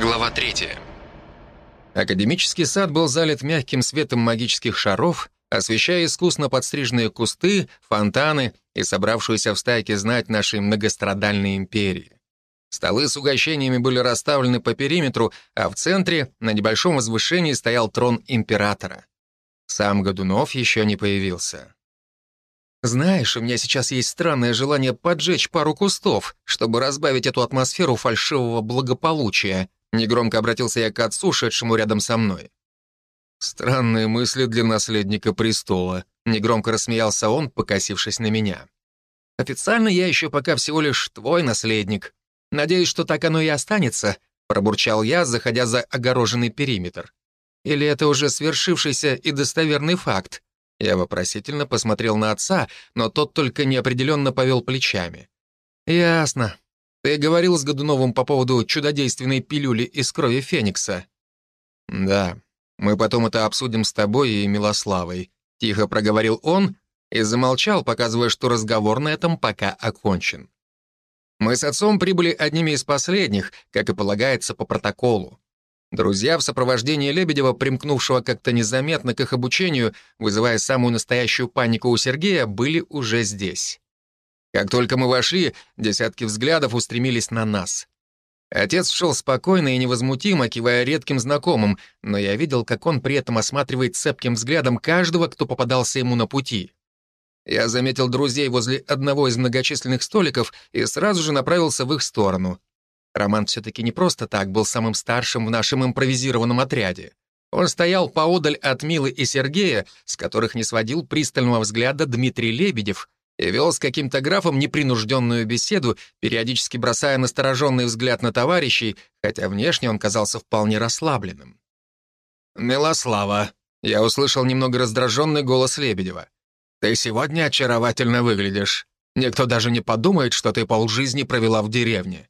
Глава третья. Академический сад был залит мягким светом магических шаров, освещая искусно подстриженные кусты, фонтаны и собравшуюся в стайке знать нашей многострадальной империи. Столы с угощениями были расставлены по периметру, а в центре, на небольшом возвышении, стоял трон императора. Сам Годунов еще не появился. «Знаешь, у меня сейчас есть странное желание поджечь пару кустов, чтобы разбавить эту атмосферу фальшивого благополучия», негромко обратился я к отцу, шедшему рядом со мной. «Странные мысли для наследника престола», — негромко рассмеялся он, покосившись на меня. «Официально я еще пока всего лишь твой наследник. Надеюсь, что так оно и останется», — пробурчал я, заходя за огороженный периметр. «Или это уже свершившийся и достоверный факт?» Я вопросительно посмотрел на отца, но тот только неопределенно повел плечами. «Ясно. Ты говорил с Годуновым по поводу чудодейственной пилюли из крови Феникса?» «Да. Мы потом это обсудим с тобой и Милославой», — тихо проговорил он и замолчал, показывая, что разговор на этом пока окончен. Мы с отцом прибыли одними из последних, как и полагается по протоколу. Друзья в сопровождении Лебедева, примкнувшего как-то незаметно к их обучению, вызывая самую настоящую панику у Сергея, были уже здесь. Как только мы вошли, десятки взглядов устремились на нас. Отец шел спокойно и невозмутимо, кивая редким знакомым, но я видел, как он при этом осматривает цепким взглядом каждого, кто попадался ему на пути. Я заметил друзей возле одного из многочисленных столиков и сразу же направился в их сторону — Роман все-таки не просто так был самым старшим в нашем импровизированном отряде. Он стоял поодаль от Милы и Сергея, с которых не сводил пристального взгляда Дмитрий Лебедев, и вел с каким-то графом непринужденную беседу, периодически бросая настороженный взгляд на товарищей, хотя внешне он казался вполне расслабленным. «Милослава», — я услышал немного раздраженный голос Лебедева, «ты сегодня очаровательно выглядишь. Никто даже не подумает, что ты полжизни провела в деревне.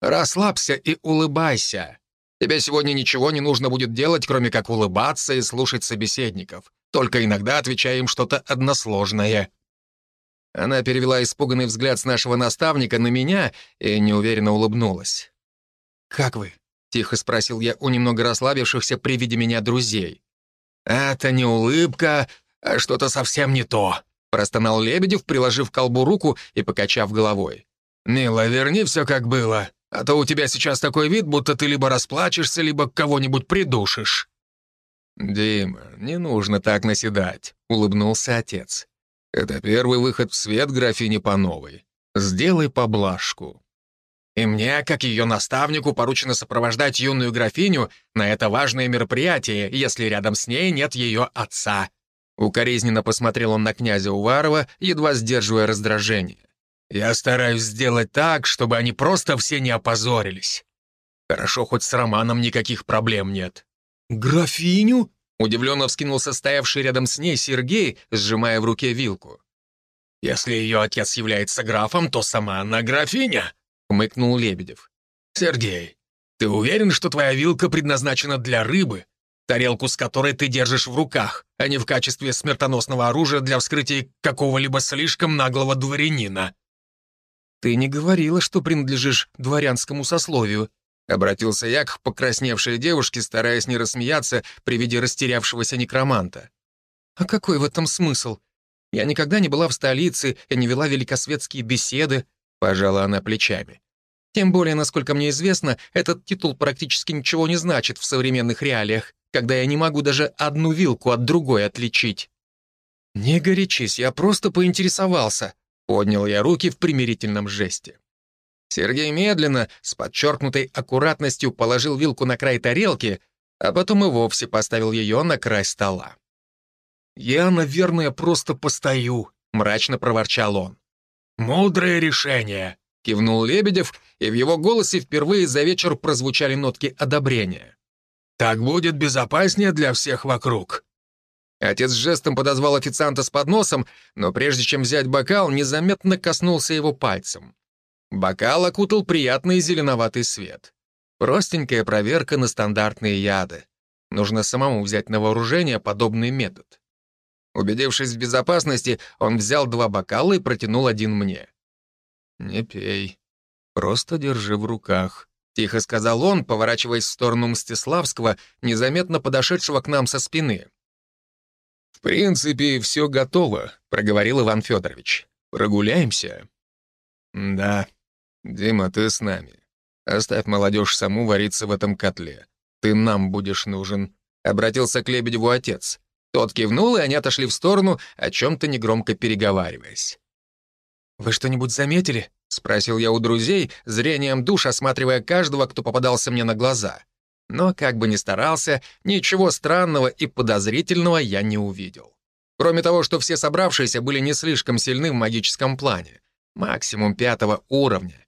Расслабься и улыбайся. Тебе сегодня ничего не нужно будет делать, кроме как улыбаться и слушать собеседников, только иногда отвечая им что-то односложное». Она перевела испуганный взгляд с нашего наставника на меня и неуверенно улыбнулась. «Как вы?» — тихо спросил я у немного расслабившихся при виде меня друзей. «Это не улыбка, а что-то совсем не то», — простонал Лебедев, приложив к колбу руку и покачав головой. «Мила, верни все как было. А то у тебя сейчас такой вид, будто ты либо расплачешься, либо кого-нибудь придушишь». «Дима, не нужно так наседать», — улыбнулся отец. «Это первый выход в свет графини Пановой. Сделай поблажку». «И мне, как ее наставнику, поручено сопровождать юную графиню на это важное мероприятие, если рядом с ней нет ее отца». Укоризненно посмотрел он на князя Уварова, едва сдерживая раздражение. Я стараюсь сделать так, чтобы они просто все не опозорились. Хорошо, хоть с Романом никаких проблем нет». «Графиню?» — удивленно вскинулся стоявший рядом с ней Сергей, сжимая в руке вилку. «Если ее отец является графом, то сама она графиня», — хмыкнул Лебедев. «Сергей, ты уверен, что твоя вилка предназначена для рыбы, тарелку с которой ты держишь в руках, а не в качестве смертоносного оружия для вскрытия какого-либо слишком наглого дворянина?» «Ты не говорила, что принадлежишь дворянскому сословию», обратился я к покрасневшей девушке, стараясь не рассмеяться при виде растерявшегося некроманта. «А какой в этом смысл? Я никогда не была в столице и не вела великосветские беседы», пожала она плечами. «Тем более, насколько мне известно, этот титул практически ничего не значит в современных реалиях, когда я не могу даже одну вилку от другой отличить». «Не горячись, я просто поинтересовался», Поднял я руки в примирительном жесте. Сергей медленно, с подчеркнутой аккуратностью положил вилку на край тарелки, а потом и вовсе поставил ее на край стола. «Я, наверное, просто постою», — мрачно проворчал он. «Мудрое решение», — кивнул Лебедев, и в его голосе впервые за вечер прозвучали нотки одобрения. «Так будет безопаснее для всех вокруг». Отец жестом подозвал официанта с подносом, но прежде чем взять бокал, незаметно коснулся его пальцем. Бокал окутал приятный зеленоватый свет. Простенькая проверка на стандартные яды. Нужно самому взять на вооружение подобный метод. Убедившись в безопасности, он взял два бокала и протянул один мне. «Не пей. Просто держи в руках», тихо сказал он, поворачиваясь в сторону Мстиславского, незаметно подошедшего к нам со спины. «В принципе, все готово», — проговорил Иван Федорович. «Прогуляемся?» «Да. Дима, ты с нами. Оставь молодежь саму вариться в этом котле. Ты нам будешь нужен», — обратился к Лебедеву отец. Тот кивнул, и они отошли в сторону, о чем-то негромко переговариваясь. «Вы что-нибудь заметили?» — спросил я у друзей, зрением душ осматривая каждого, кто попадался мне на глаза. Но, как бы ни старался, ничего странного и подозрительного я не увидел. Кроме того, что все собравшиеся были не слишком сильны в магическом плане. Максимум пятого уровня.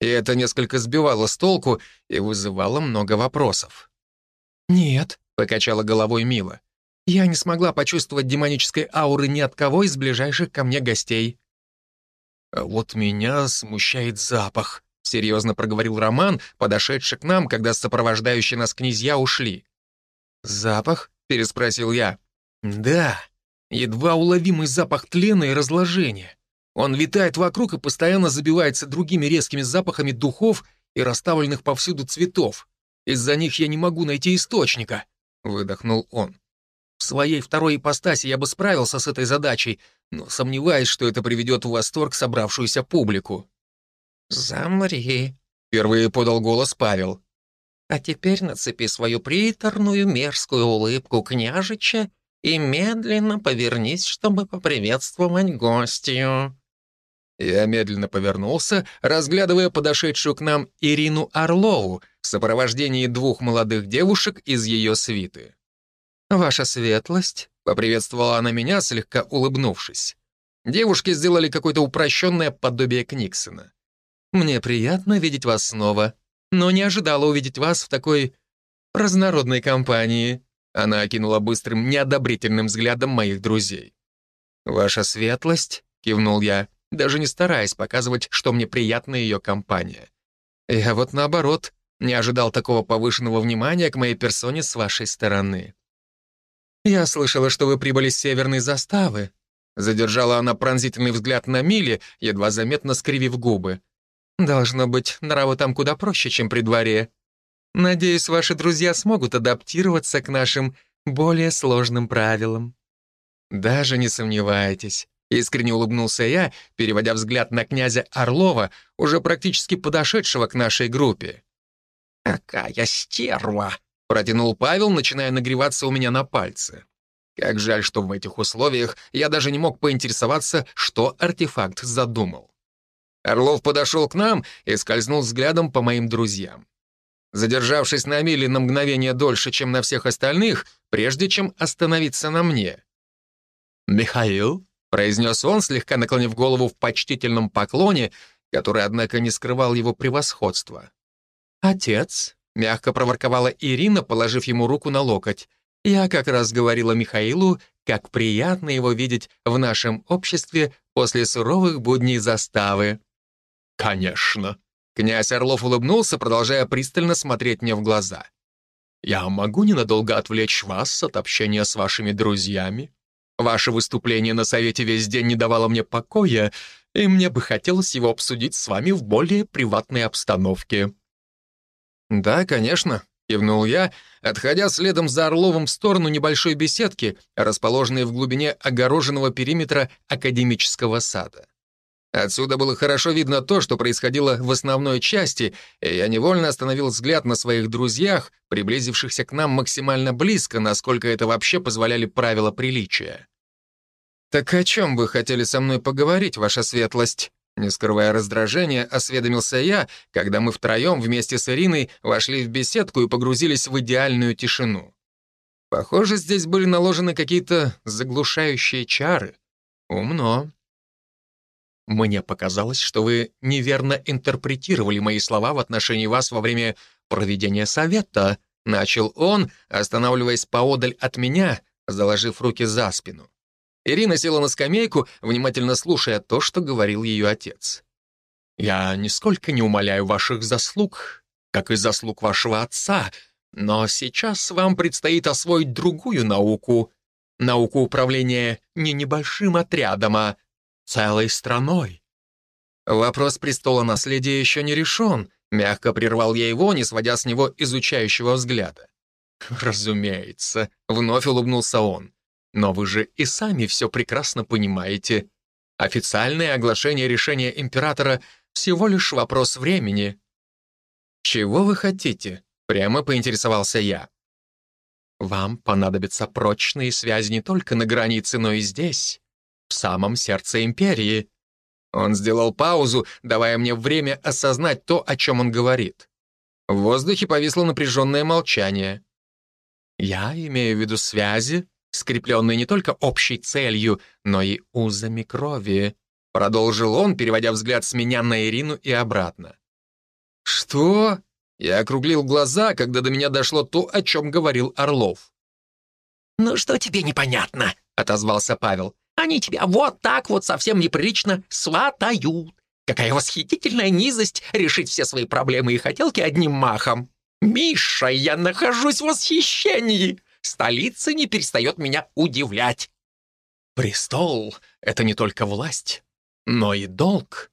И это несколько сбивало с толку и вызывало много вопросов. «Нет», — покачала головой Мила. «Я не смогла почувствовать демонической ауры ни от кого из ближайших ко мне гостей». «А вот меня смущает запах», — серьезно проговорил Роман, подошедший к нам, когда сопровождающие нас князья ушли. «Запах?» — переспросил я. «Да, едва уловимый запах тлена и разложения. Он витает вокруг и постоянно забивается другими резкими запахами духов и расставленных повсюду цветов. Из-за них я не могу найти источника», — выдохнул он. «В своей второй ипостаси я бы справился с этой задачей, но сомневаюсь, что это приведет в восторг собравшуюся публику». «Замри», — впервые подал голос Павел. «А теперь нацепи свою приторную мерзкую улыбку княжича и медленно повернись, чтобы поприветствовать гостью». Я медленно повернулся, разглядывая подошедшую к нам Ирину Орлову в сопровождении двух молодых девушек из ее свиты. «Ваша светлость», — поприветствовала она меня, слегка улыбнувшись. Девушки сделали какое-то упрощенное подобие Книксона. «Мне приятно видеть вас снова, но не ожидала увидеть вас в такой разнородной компании», она окинула быстрым, неодобрительным взглядом моих друзей. «Ваша светлость», — кивнул я, — даже не стараясь показывать, что мне приятна ее компания. Я вот наоборот, не ожидал такого повышенного внимания к моей персоне с вашей стороны. «Я слышала, что вы прибыли с северной заставы», Задержала она пронзительный взгляд на Миле, едва заметно скривив губы. «Должно быть, нравы там куда проще, чем при дворе. Надеюсь, ваши друзья смогут адаптироваться к нашим более сложным правилам». «Даже не сомневайтесь», Искренне улыбнулся я, переводя взгляд на князя Орлова, уже практически подошедшего к нашей группе. «Какая стерва!» — протянул Павел, начиная нагреваться у меня на пальцы. Как жаль, что в этих условиях я даже не мог поинтересоваться, что артефакт задумал. Орлов подошел к нам и скользнул взглядом по моим друзьям. Задержавшись на миле на мгновение дольше, чем на всех остальных, прежде чем остановиться на мне. «Михаил?» Произнес он, слегка наклонив голову в почтительном поклоне, который, однако, не скрывал его превосходства. «Отец», — мягко проворковала Ирина, положив ему руку на локоть, «я как раз говорила Михаилу, как приятно его видеть в нашем обществе после суровых будней заставы». «Конечно», — князь Орлов улыбнулся, продолжая пристально смотреть мне в глаза. «Я могу ненадолго отвлечь вас от общения с вашими друзьями?» Ваше выступление на совете весь день не давало мне покоя, и мне бы хотелось его обсудить с вами в более приватной обстановке». «Да, конечно», — кивнул я, отходя следом за Орловым в сторону небольшой беседки, расположенной в глубине огороженного периметра академического сада. Отсюда было хорошо видно то, что происходило в основной части, и я невольно остановил взгляд на своих друзьях, приблизившихся к нам максимально близко, насколько это вообще позволяли правила приличия. «Так о чем вы хотели со мной поговорить, ваша светлость?» Не скрывая раздражения, осведомился я, когда мы втроем вместе с Ириной вошли в беседку и погрузились в идеальную тишину. Похоже, здесь были наложены какие-то заглушающие чары. Умно. Мне показалось, что вы неверно интерпретировали мои слова в отношении вас во время проведения совета, начал он, останавливаясь поодаль от меня, заложив руки за спину. Ирина села на скамейку, внимательно слушая то, что говорил ее отец. «Я нисколько не умоляю ваших заслуг, как и заслуг вашего отца, но сейчас вам предстоит освоить другую науку, науку управления не небольшим отрядом, а целой страной. Вопрос престола наследия еще не решен, Мягко прервал я его, не сводя с него изучающего взгляда. «Разумеется», — вновь улыбнулся он. «Но вы же и сами все прекрасно понимаете. Официальное оглашение решения императора — всего лишь вопрос времени». «Чего вы хотите?» — прямо поинтересовался я. «Вам понадобятся прочные связи не только на границе, но и здесь, в самом сердце империи». Он сделал паузу, давая мне время осознать то, о чем он говорит. В воздухе повисло напряженное молчание. Я имею в виду связи, скрепленные не только общей целью, но и узами крови, продолжил он, переводя взгляд с меня на Ирину и обратно. Что? Я округлил глаза, когда до меня дошло то, о чем говорил Орлов. «Ну что тебе непонятно?» — отозвался Павел. «Они тебя вот так вот совсем неприлично сватают. Какая восхитительная низость решить все свои проблемы и хотелки одним махом!» «Миша, я нахожусь в восхищении! Столица не перестает меня удивлять!» «Престол — это не только власть, но и долг.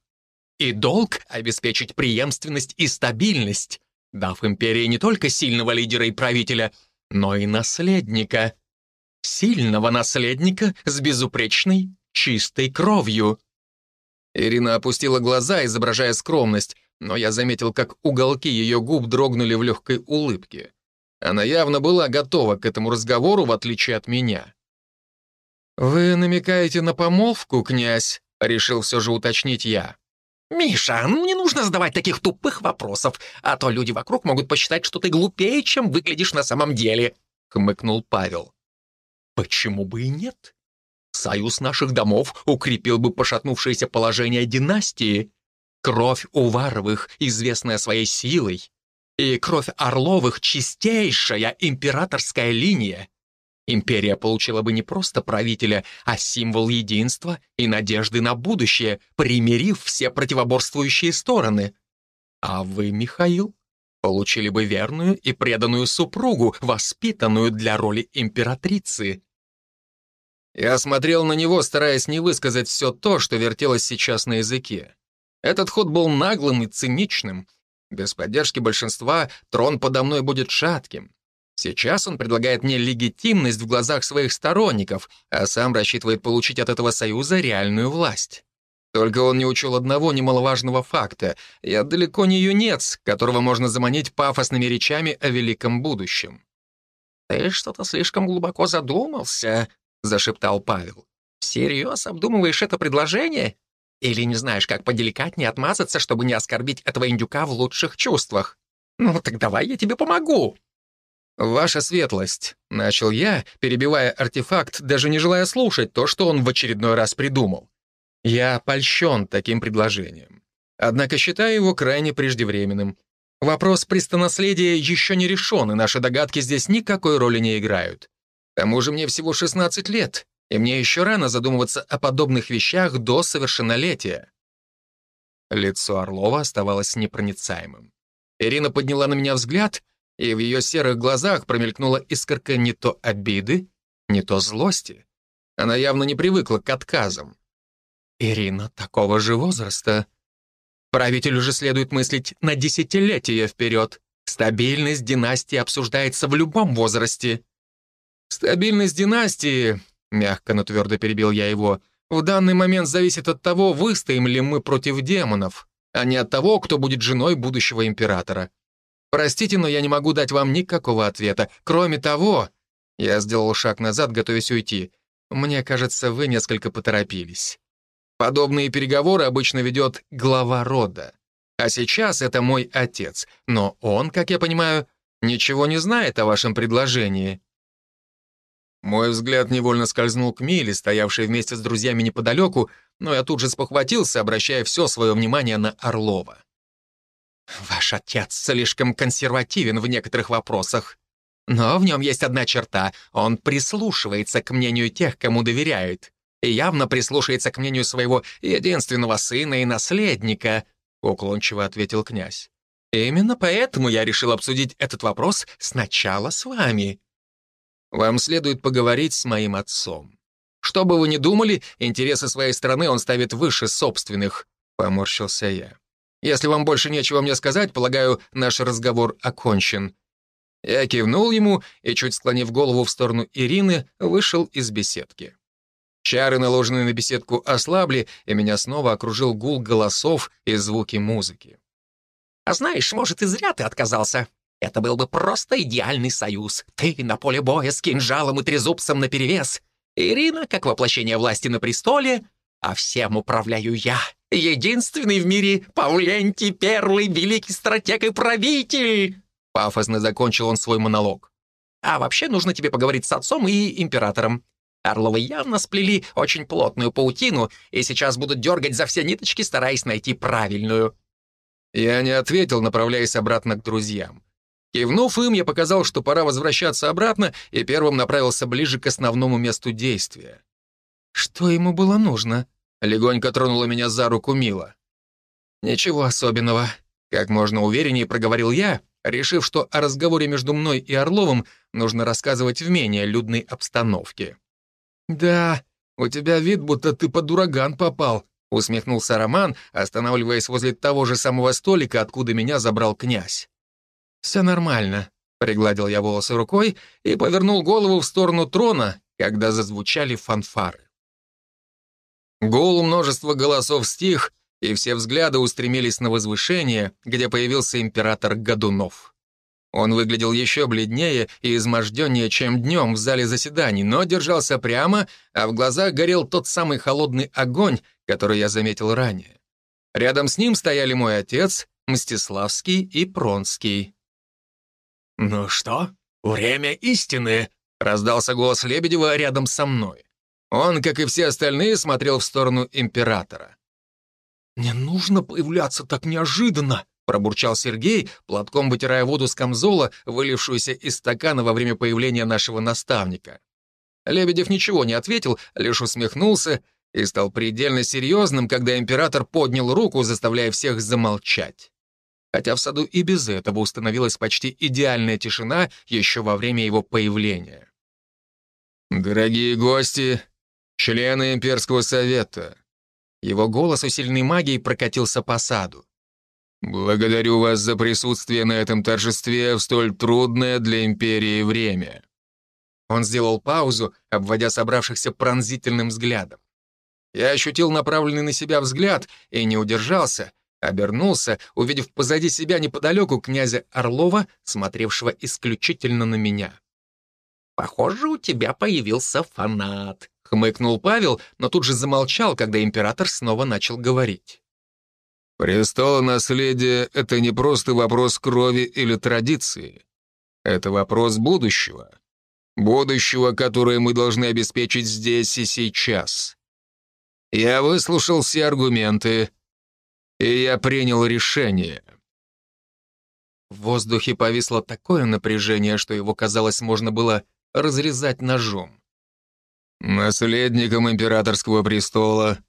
И долг — обеспечить преемственность и стабильность, дав империи не только сильного лидера и правителя, но и наследника. Сильного наследника с безупречной, чистой кровью». Ирина опустила глаза, изображая скромность, но я заметил, как уголки ее губ дрогнули в легкой улыбке. Она явно была готова к этому разговору, в отличие от меня. «Вы намекаете на помолвку, князь?» — решил все же уточнить я. «Миша, ну не нужно задавать таких тупых вопросов, а то люди вокруг могут посчитать, что ты глупее, чем выглядишь на самом деле», — хмыкнул Павел. «Почему бы и нет? Союз наших домов укрепил бы пошатнувшееся положение династии. Кровь Уваровых, известная своей силой, и кровь Орловых — чистейшая императорская линия. Империя получила бы не просто правителя, а символ единства и надежды на будущее, примирив все противоборствующие стороны. А вы, Михаил, получили бы верную и преданную супругу, воспитанную для роли императрицы. Я смотрел на него, стараясь не высказать все то, что вертелось сейчас на языке. Этот ход был наглым и циничным. Без поддержки большинства трон подо мной будет шатким. Сейчас он предлагает мне легитимность в глазах своих сторонников, а сам рассчитывает получить от этого союза реальную власть. Только он не учел одного немаловажного факта. Я далеко не юнец, которого можно заманить пафосными речами о великом будущем. «Ты что-то слишком глубоко задумался», — зашептал Павел. «Всерьез обдумываешь это предложение? Или не знаешь, как поделикатнее отмазаться, чтобы не оскорбить этого индюка в лучших чувствах? Ну, так давай я тебе помогу». «Ваша светлость», — начал я, перебивая артефакт, даже не желая слушать то, что он в очередной раз придумал. Я польщен таким предложением. Однако считаю его крайне преждевременным. Вопрос престонаследия еще не решен, и наши догадки здесь никакой роли не играют. К тому же мне всего 16 лет, и мне еще рано задумываться о подобных вещах до совершеннолетия. Лицо Орлова оставалось непроницаемым. Ирина подняла на меня взгляд, и в ее серых глазах промелькнула искорка не то обиды, не то злости. Она явно не привыкла к отказам. Ирина такого же возраста. Правителю же следует мыслить на десятилетия вперед. Стабильность династии обсуждается в любом возрасте. Стабильность династии Мягко, но твердо перебил я его. «В данный момент зависит от того, выстоим ли мы против демонов, а не от того, кто будет женой будущего императора. Простите, но я не могу дать вам никакого ответа. Кроме того...» Я сделал шаг назад, готовясь уйти. «Мне кажется, вы несколько поторопились. Подобные переговоры обычно ведет глава рода. А сейчас это мой отец, но он, как я понимаю, ничего не знает о вашем предложении». Мой взгляд невольно скользнул к Миле, стоявшей вместе с друзьями неподалеку, но я тут же спохватился, обращая все свое внимание на Орлова. «Ваш отец слишком консервативен в некоторых вопросах. Но в нем есть одна черта — он прислушивается к мнению тех, кому доверяет, и явно прислушается к мнению своего единственного сына и наследника», — уклончиво ответил князь. «Именно поэтому я решил обсудить этот вопрос сначала с вами». Вам следует поговорить с моим отцом. Что бы вы ни думали, интересы своей страны он ставит выше собственных», — поморщился я. Если вам больше нечего мне сказать, полагаю, наш разговор окончен». Я кивнул ему и, чуть склонив голову в сторону Ирины, вышел из беседки. Чары, наложенные на беседку, ослабли, и меня снова окружил гул голосов и звуки музыки. «А знаешь, может, и зря ты отказался. Это был бы просто идеальный союз. Ты на поле боя с кинжалом и трезубцем наперевес. Ирина, как воплощение власти на престоле, а всем управляю я. Единственный в мире Павлентий Первый, великий стратег и правитель!» Пафосно закончил он свой монолог. «А вообще нужно тебе поговорить с отцом и императором. Орловы явно сплели очень плотную паутину и сейчас будут дергать за все ниточки, стараясь найти правильную». Я не ответил, направляясь обратно к друзьям. Кивнув им, я показал, что пора возвращаться обратно, и первым направился ближе к основному месту действия. «Что ему было нужно?» — легонько тронула меня за руку Мила. «Ничего особенного», — как можно увереннее проговорил я, решив, что о разговоре между мной и Орловым нужно рассказывать в менее людной обстановке. «Да, у тебя вид, будто ты под ураган попал», — усмехнулся Роман, останавливаясь возле того же самого столика, откуда меня забрал князь. «Все нормально», — пригладил я волосы рукой и повернул голову в сторону трона, когда зазвучали фанфары. Гул множества голосов стих, и все взгляды устремились на возвышение, где появился император Годунов. Он выглядел еще бледнее и изможденнее, чем днем в зале заседаний, но держался прямо, а в глазах горел тот самый холодный огонь, который я заметил ранее. Рядом с ним стояли мой отец, Мстиславский и Пронский. «Ну что, время истины?» — раздался голос Лебедева рядом со мной. Он, как и все остальные, смотрел в сторону императора. «Не нужно появляться так неожиданно», — пробурчал Сергей, платком вытирая воду с камзола, вылившуюся из стакана во время появления нашего наставника. Лебедев ничего не ответил, лишь усмехнулся и стал предельно серьезным, когда император поднял руку, заставляя всех замолчать. Хотя в саду и без этого установилась почти идеальная тишина еще во время его появления. «Дорогие гости, члены Имперского совета. Его голос, усиленный магией, прокатился по саду. «Благодарю вас за присутствие на этом торжестве в столь трудное для Империи время». Он сделал паузу, обводя собравшихся пронзительным взглядом. Я ощутил направленный на себя взгляд и не удержался, обернулся, увидев позади себя неподалеку князя Орлова, смотревшего исключительно на меня. «Похоже, у тебя появился фанат», — хмыкнул Павел, но тут же замолчал, когда император снова начал говорить. «Престолонаследие — это не просто вопрос крови или традиции. Это вопрос будущего. Будущего, которое мы должны обеспечить здесь и сейчас. Я выслушал все аргументы, и я принял решение». В воздухе повисло такое напряжение, что его, казалось, можно было разрезать ножом. «Наследником императорского престола,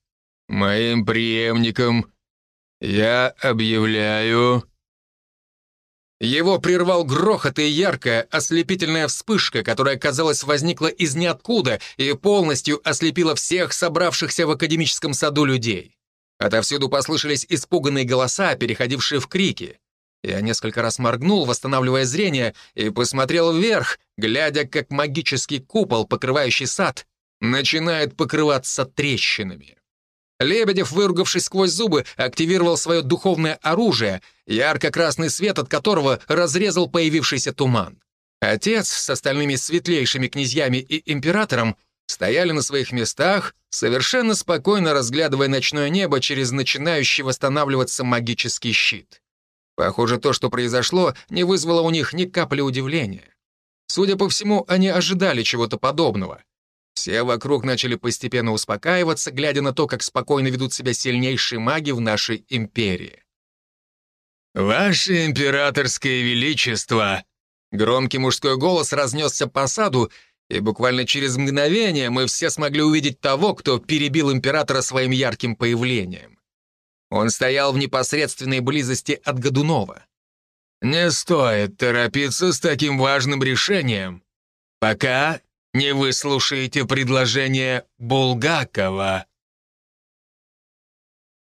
моим преемником, я объявляю...» Его прервал грохот и яркая, ослепительная вспышка, которая, казалось, возникла из ниоткуда и полностью ослепила всех собравшихся в академическом саду людей. Отовсюду послышались испуганные голоса, переходившие в крики. Я несколько раз моргнул, восстанавливая зрение, и посмотрел вверх, глядя, как магический купол, покрывающий сад, начинает покрываться трещинами. Лебедев, выругавшись сквозь зубы, активировал свое духовное оружие, ярко-красный свет от которого разрезал появившийся туман. Отец с остальными светлейшими князьями и императором стояли на своих местах, совершенно спокойно разглядывая ночное небо через начинающий восстанавливаться магический щит. Похоже, то, что произошло, не вызвало у них ни капли удивления. Судя по всему, они ожидали чего-то подобного. Все вокруг начали постепенно успокаиваться, глядя на то, как спокойно ведут себя сильнейшие маги в нашей империи. «Ваше императорское величество!» Громкий мужской голос разнесся по саду, и буквально через мгновение мы все смогли увидеть того, кто перебил императора своим ярким появлением. Он стоял в непосредственной близости от Годунова. «Не стоит торопиться с таким важным решением, пока не выслушаете предложение Булгакова».